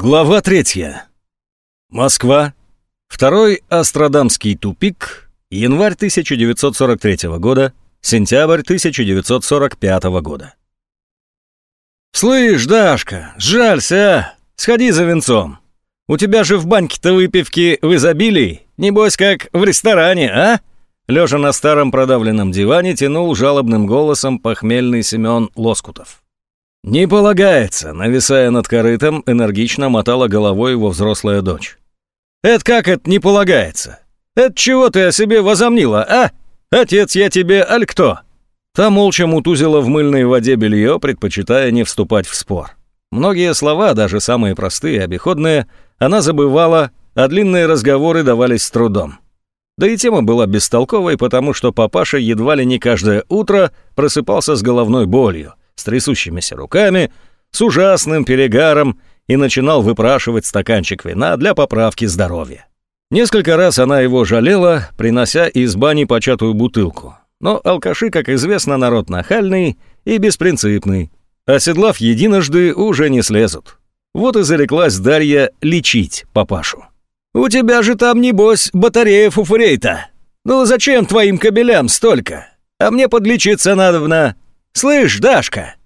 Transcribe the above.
Глава третья. Москва. Второй Астродамский тупик. Январь 1943 года. Сентябрь 1945 года. «Слышь, Дашка, сжалься, а? Сходи за венцом. У тебя же в баньке-то выпивки в изобилии, небось, как в ресторане, а?» Лежа на старом продавленном диване, тянул жалобным голосом похмельный Семен Лоскутов. «Не полагается», — нависая над корытом, энергично мотала головой его взрослая дочь. «Это как это не полагается? Это чего ты о себе возомнила, а? Отец я тебе, аль кто?» Та молча мутузила в мыльной воде белье, предпочитая не вступать в спор. Многие слова, даже самые простые обиходные, она забывала, а длинные разговоры давались с трудом. Да и тема была бестолковой, потому что папаша едва ли не каждое утро просыпался с головной болью, с трясущимися руками, с ужасным перегаром и начинал выпрашивать стаканчик вина для поправки здоровья. Несколько раз она его жалела, принося из бани початую бутылку. Но алкаши, как известно, народ нахальный и беспринципный. Оседлав единожды, уже не слезут. Вот и зареклась Дарья лечить папашу. «У тебя же там, небось, батарея фуфурей-то. Ну зачем твоим кабелям столько? А мне подлечиться надобно. Слышь, Дашка,